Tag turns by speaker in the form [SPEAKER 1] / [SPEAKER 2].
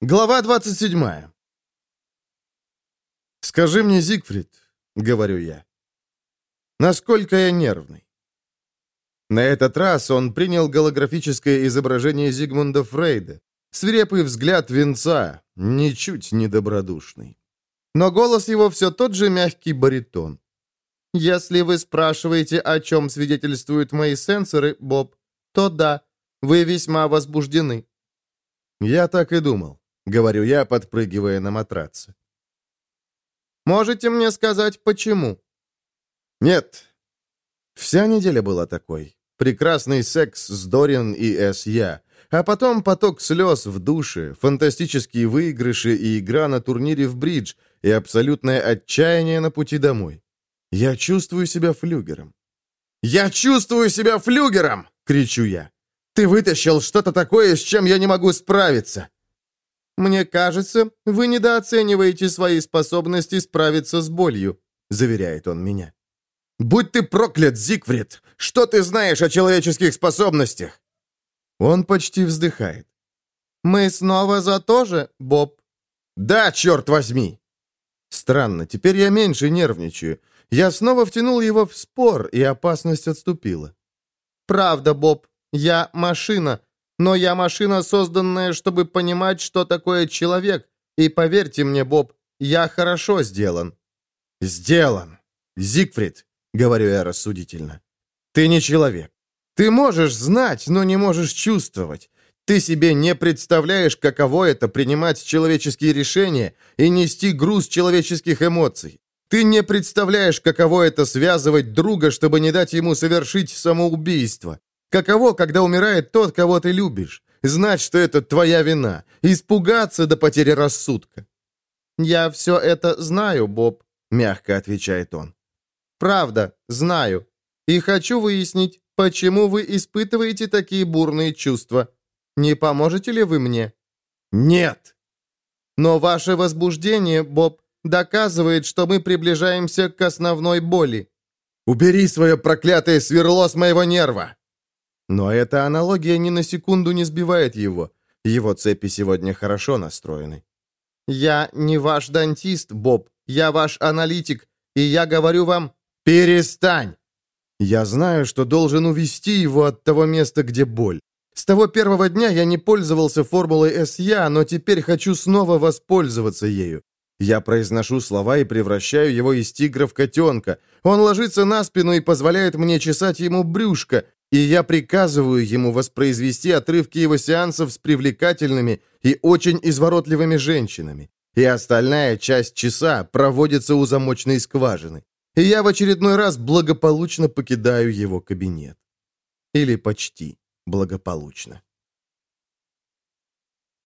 [SPEAKER 1] Глава 27. «Скажи мне, Зигфрид», — говорю я, — «насколько я нервный?» На этот раз он принял голографическое изображение Зигмунда Фрейда, свирепый взгляд венца, ничуть не добродушный. Но голос его все тот же мягкий баритон. «Если вы спрашиваете, о чем свидетельствуют мои сенсоры, Боб, то да, вы весьма возбуждены». Я так и думал. — говорю я, подпрыгивая на матраце. «Можете мне сказать, почему?» «Нет». Вся неделя была такой. Прекрасный секс с Дориан и С.Я., а потом поток слез в душе, фантастические выигрыши и игра на турнире в бридж, и абсолютное отчаяние на пути домой. Я чувствую себя флюгером. «Я чувствую себя флюгером!» — кричу я. «Ты вытащил что-то такое, с чем я не могу справиться!»
[SPEAKER 2] «Мне кажется, вы недооцениваете свои способности справиться с болью», — заверяет он меня.
[SPEAKER 1] «Будь ты проклят, Зигфрид! Что ты знаешь о человеческих способностях?» Он почти вздыхает.
[SPEAKER 2] «Мы снова за то же, Боб?»
[SPEAKER 1] «Да, черт возьми!» Странно, теперь я меньше нервничаю. Я снова втянул его в спор, и опасность отступила.
[SPEAKER 2] «Правда, Боб, я машина, но я машина, созданная, чтобы понимать, что такое человек. И поверьте мне, Боб, я хорошо сделан».
[SPEAKER 1] «Сделан. Зигфрид», — говорю я рассудительно. «Ты не человек. Ты можешь знать, но не можешь чувствовать. Ты себе не представляешь, каково это принимать человеческие решения и нести груз человеческих эмоций. Ты не представляешь, каково это связывать друга, чтобы не дать ему совершить самоубийство. Каково, когда умирает тот, кого ты любишь? Знать, что это твоя вина. Испугаться до потери рассудка.
[SPEAKER 2] «Я все это знаю, Боб», — мягко отвечает он. «Правда, знаю. И хочу выяснить, почему вы испытываете такие бурные чувства. Не поможете ли вы мне?»
[SPEAKER 1] «Нет».
[SPEAKER 2] «Но ваше возбуждение, Боб, доказывает, что мы приближаемся к основной боли».
[SPEAKER 1] «Убери свое проклятое сверло с моего нерва!» Но эта аналогия ни на секунду не сбивает его. Его цепи сегодня хорошо настроены.
[SPEAKER 2] «Я не ваш дантист, Боб. Я ваш аналитик. И я говорю вам...»
[SPEAKER 1] «Перестань!» Я знаю, что должен увести его от того места, где боль. С того первого дня я не пользовался формулой СЯ, но теперь хочу снова воспользоваться ею. Я произношу слова и превращаю его из тигра в котенка. Он ложится на спину и позволяет мне чесать ему брюшко, и я приказываю ему воспроизвести отрывки его сеансов с привлекательными и очень изворотливыми женщинами. И остальная часть часа проводится у замочной скважины. И я в очередной раз благополучно покидаю его кабинет. Или почти благополучно.